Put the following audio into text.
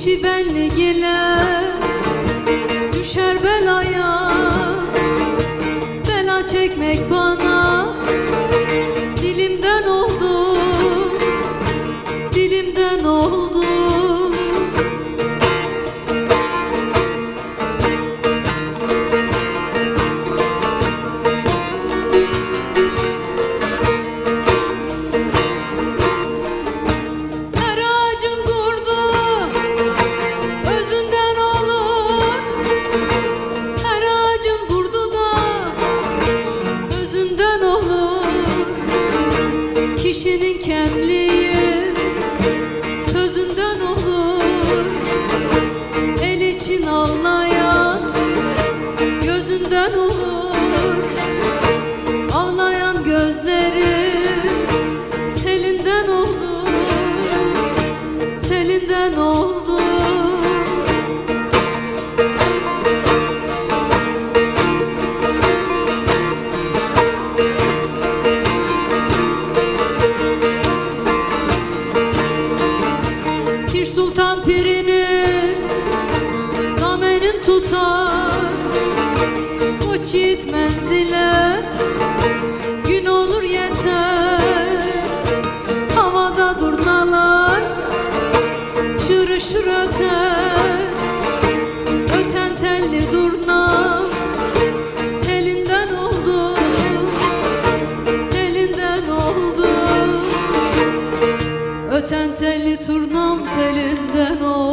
Kişi benliğiyle düşer belaya Kişinin kemliği Çiğit menzile Gün olur yeter Havada durnalar Çırışır öter. Öten telli durna Telinden oldu Telinden oldu. Öten telli turnam telinden oldu